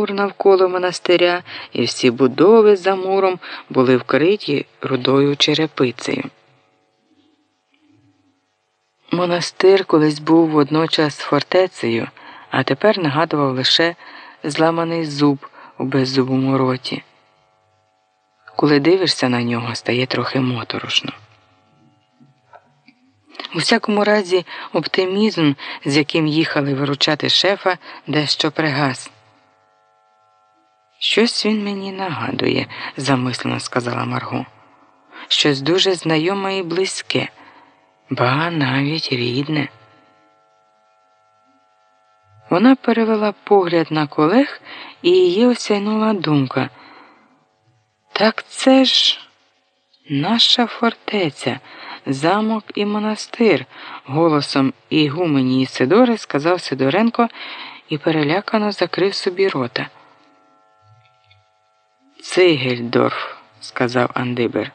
мур навколо монастиря, і всі будови за муром були вкриті рудою черепицею. Монастир колись був водночас фортецею, а тепер нагадував лише зламаний зуб у беззубому роті. Коли дивишся на нього, стає трохи моторошно. У всякому разі, оптимізм, з яким їхали виручати шефа, дещо пригас. Щось він мені нагадує, замислено сказала Марго. Щось дуже знайоме і близьке, ба навіть рідне. Вона перевела погляд на колег і її осяйнула думка. Так це ж наша фортеця замок і монастир, голосом ігумені Сидори сказав Сидоренко і перелякано закрив собі рота. Цигельдорф, сказав Андибер.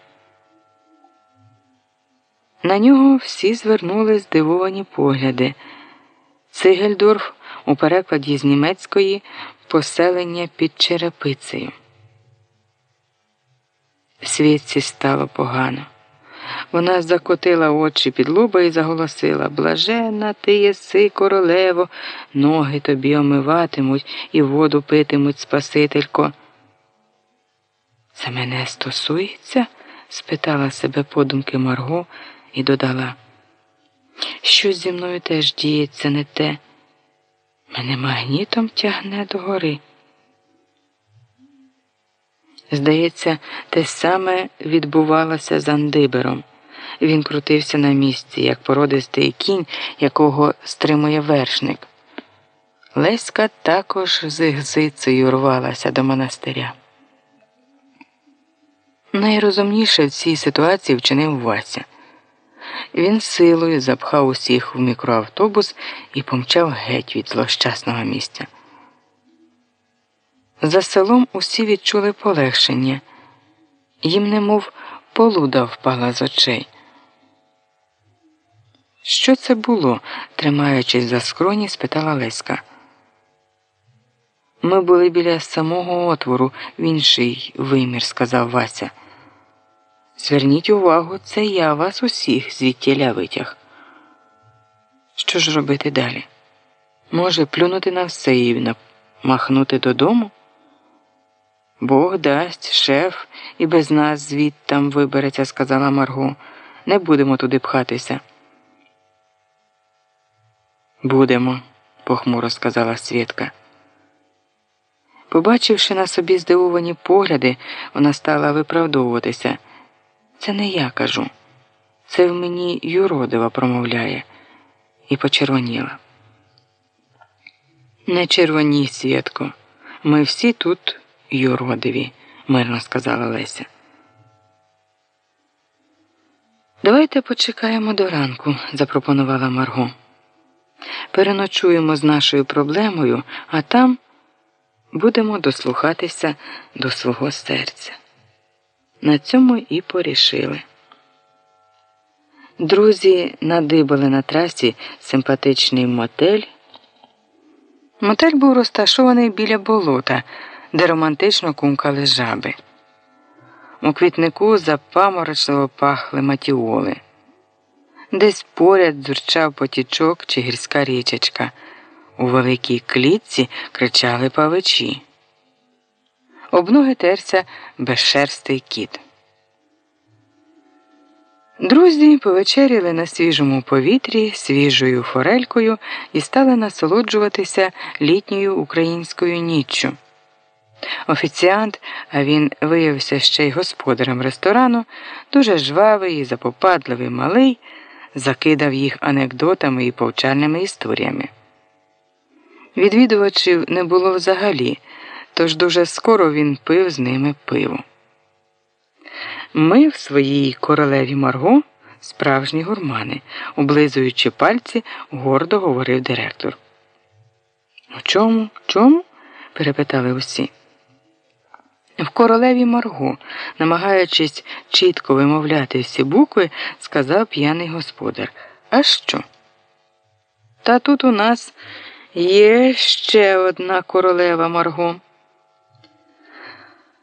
На нього всі звернули здивовані погляди. Цигельдорф у перекладі з німецької поселення під черепицею. Світці стало погано. Вона закотила очі під лоба і заголосила Блаженна ти єси, королево, ноги тобі омиватимуть і воду питимуть, Спасителько. Це мене стосується? спитала себе подумки Марго і додала. Щось зі мною теж діється не те. Мене магнітом тягне до гори. Здається, те саме відбувалося з Андибером. Він крутився на місці, як породистий кінь, якого стримує вершник. Леська також з гзицею рвалася до монастиря. Найрозумніше в цій ситуації вчинив Вася. Він силою запхав усіх в мікроавтобус і помчав геть від злощасного місця. За селом усі відчули полегшення, їм немов полуда впала з очей. Що це було? тримаючись за скроні, спитала Леська. Ми були біля самого отвору в інший вимір, сказав Вася. Зверніть увагу, це я вас усіх звідтіля витяг. Що ж робити далі? Може, плюнути на все і махнути додому? Бог дасть, шеф, і без нас звідтам вибереться, сказала Марго. Не будемо туди пхатися. Будемо, похмуро сказала Свєтка. Побачивши на собі здивовані погляди, вона стала виправдовуватися. Це не я кажу, це в мені юродива промовляє і почервоніла. Не червоній, Свєтко, ми всі тут юродиві, мирно сказала Леся. Давайте почекаємо до ранку, запропонувала Марго. Переночуємо з нашою проблемою, а там будемо дослухатися до свого серця. На цьому і порішили. Друзі надибали на трасі симпатичний мотель. Мотель був розташований біля болота де романтично кумкали жаби. У квітнику запаморочливо пахли матіоли. Десь поряд дзурчав потічок чи гірська річечка. У великій клітці кричали павичі. Об ноги терся безшерстий кіт. Друзі повечеряли на свіжому повітрі свіжою форелькою і стали насолоджуватися літньою українською ніччю. Офіціант, а він виявився ще й господарем ресторану, дуже жвавий і запопадливий малий, закидав їх анекдотами і повчальними історіями. Відвідувачів не було взагалі, тож дуже скоро він пив з ними пиво. Ми в своїй королеві Марго справжні гурмани, облизуючи пальці, гордо говорив директор. У чому? Чому? перепитали усі. В королеві Марго, намагаючись чітко вимовляти всі букви, сказав п'яний господар. А що? Та тут у нас є ще одна королева Марго.